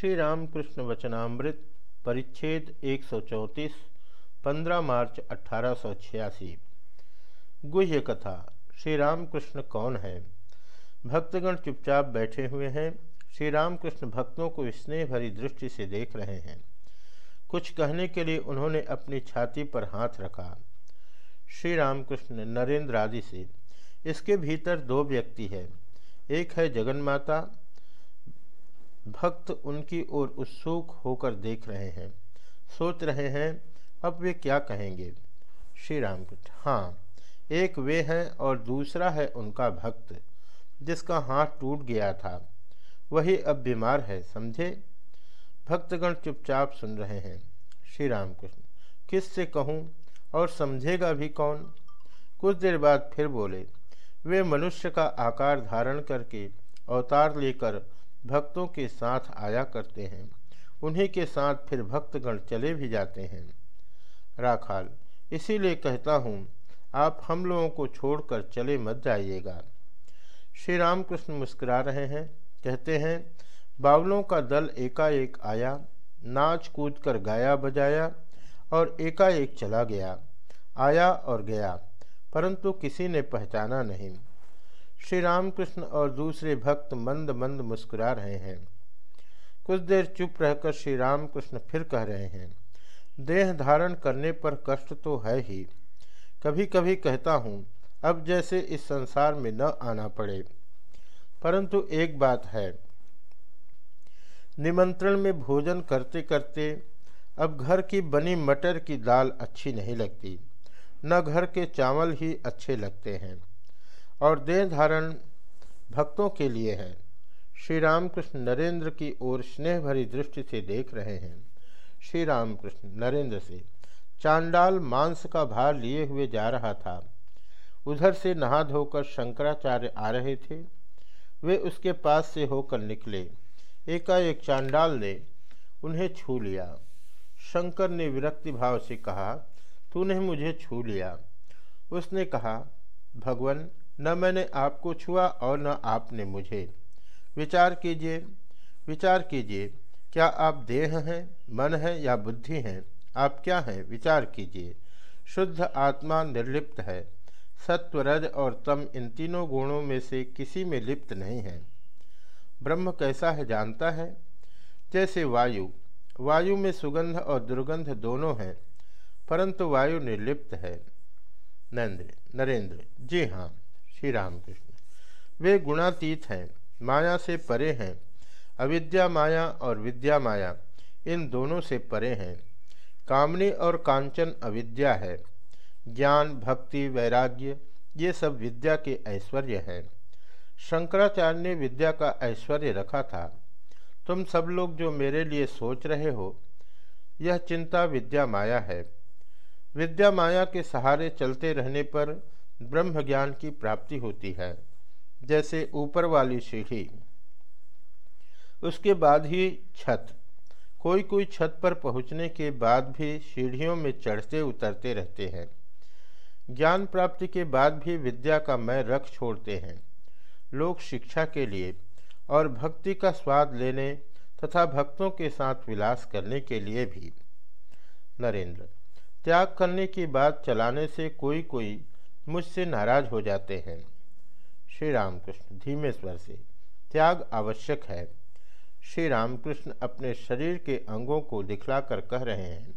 श्री रामकृष्ण वचनामृत, परिच्छेद 134 15 मार्च अठारह गुह्य कथा श्री रामकृष्ण कौन है? भक्तगण चुपचाप बैठे हुए हैं श्री रामकृष्ण भक्तों को स्नेह भरी दृष्टि से देख रहे हैं। कुछ कहने के लिए उन्होंने अपनी छाती पर हाथ रखा। श्री रामकृष्ण नरेंद्र आदि से, इसके भीतर दो व्यक्ति है, एक है जगन माता भक्त उनकी ओर उत्सुक होकर देख रहे हैं। सोच रहे हैं, अब वे क्या कहेंगे? श्री राम हाँ एक वे हैं और दूसरा है उनका भक्त, जिसका हाथ टूट गया था। वही अब बीमार है, समझे? भक्तगण चुपचाप सुन रहे हैं। श्री राम कृष्ण किस से कहूँ, और समझेगा भी कौन? कुछ देर बाद फिर बोले, वे मनुष्य का आकार धारण करके अवतार लेकर भक्तों के साथ आया करते हैं। उन्हीं के साथ फिर भक्तगण चले भी जाते हैं। राखाल, इसीलिए कहता हूँ, आप हम लोगों को छोड़कर चले मत जाइएगा। श्री रामकृष्ण मुस्कुरा रहे हैं, कहते हैं, बावलों का दल एकाएक आया, नाच कूद कर गाया बजाया और एकाएक चला गया, आया और गया, परंतु किसी ने पहचाना नहीं। श्री रामकृष्ण और दूसरे भक्त मंद मंद मुस्कुरा रहे हैं। कुछ देर चुप रहकर श्री रामकृष्ण फिर कह रहे हैं, देह धारण करने पर कष्ट तो है ही। कभी कभी कहता हूँ, अब जैसे इस संसार में न आना पड़े। परंतु एक बात है, निमंत्रण में भोजन करते करते अब घर की बनी मटर की दाल अच्छी नहीं लगती। न घर के चावल ही अच्छे लगते हैं। और देह धारण भक्तों के लिए है। श्री रामकृष्ण नरेंद्र की ओर स्नेह भरी दृष्टि से देख रहे हैं। श्री रामकृष्ण नरेंद्र से चांडाल मांस का भार लिए हुए जा रहा था। उधर से नहा धोकर शंकराचार्य आ रहे थे। वे उसके पास से होकर निकले। एकाएक चांडाल ने उन्हें छू लिया। शंकर ने विरक्ति भाव से कहा, तूने मुझे छू लिया। उसने कहा, भगवान न मैंने आपको छुआ और न आपने मुझे। विचार कीजिए विचार कीजिए, क्या आप देह हैं, मन है या बुद्धि हैं? आप क्या हैं? विचार कीजिए। शुद्ध आत्मा निर्लिप्त है। सत्व रज और तम इन तीनों गुणों में से किसी में लिप्त नहीं है। ब्रह्म कैसा है जानता है? जैसे वायु वायु में सुगंध और दुर्गंध दोनों हैं, परंतु वायु निर्लिप्त है। नरेंद्र नरेंद्र, जी हाँ। श्री रामकृष्ण वे गुणातीत हैं, माया से परे हैं, अविद्या माया और विद्या माया, इन दोनों से परे हैं। कामनी और कांचन अविद्या है। ज्ञान, भक्ति, वैराग्य, ये सब विद्या के ऐश्वर्य हैं। शंकराचार्य ने विद्या का ऐश्वर्य रखा था। तुम सब लोग जो मेरे लिए सोच रहे हो, यह चिंता विद्या माया है। विद्या माया के सहारे चलते रहने पर ब्रह्म ज्ञान की प्राप्ति होती है, जैसे ऊपर वाली सीढ़ी। उसके बाद ही छत। कोई कोई छत पर पहुँचने के बाद भी सीढ़ियों में चढ़ते उतरते रहते हैं। ज्ञान प्राप्ति के बाद भी विद्या का मैं रख छोड़ते हैं। लोग शिक्षा के लिए और भक्ति का स्वाद लेने तथा भक्तों के साथ विलास करने के लिए भी। नरेंद्र, त्याग करने की बात चलाने से कोई कोई मुझसे नाराज़ हो जाते हैं। श्री रामकृष्ण धीमे स्वर से, त्याग आवश्यक है। श्री रामकृष्ण अपने शरीर के अंगों को दिखलाकर कह रहे हैं,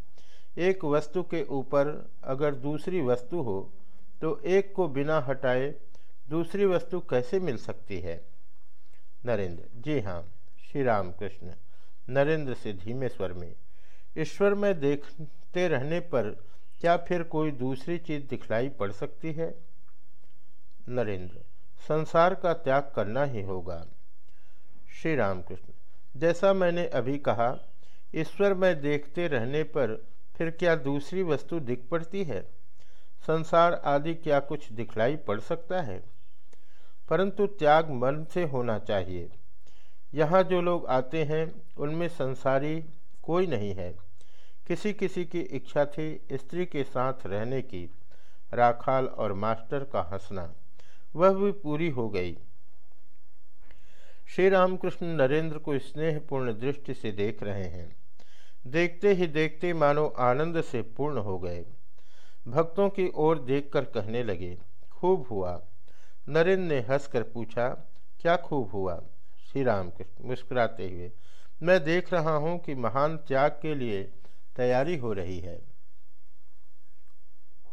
एक वस्तु के ऊपर अगर दूसरी वस्तु हो तो एक को बिना हटाए दूसरी वस्तु कैसे मिल सकती है? नरेंद्र, जी हाँ श्री राम कृष्ण नरेंद्र से धीमे स्वर में, ईश्वर में देखते रहने पर क्या फिर कोई दूसरी चीज़ दिखलाई पड़ सकती है? नरेंद्र, संसार का त्याग करना ही होगा। श्री रामकृष्ण जैसा मैंने अभी कहा, ईश्वर में देखते रहने पर फिर क्या दूसरी वस्तु दिख पड़ती है? संसार आदि क्या कुछ दिखलाई पड़ सकता है? परंतु त्याग मन से होना चाहिए। यहाँ जो लोग आते हैं, उनमें संसारी कोई नहीं है। किसी किसी की इच्छा थी स्त्री के साथ रहने की। राखाल और मास्टर का हंसना, वह भी पूरी हो गई। श्री रामकृष्ण नरेंद्र को स्नेहपूर्ण दृष्टि से देख रहे हैं। देखते ही देखते मानो आनंद से पूर्ण हो गए। भक्तों की ओर देखकर कहने लगे, खूब हुआ। नरेंद्र ने हंसकर पूछा, क्या खूब हुआ? श्री रामकृष्ण मुस्कुराते हुए, मैं देख रहा हूँ कि महान त्याग के लिए तैयारी हो रही है।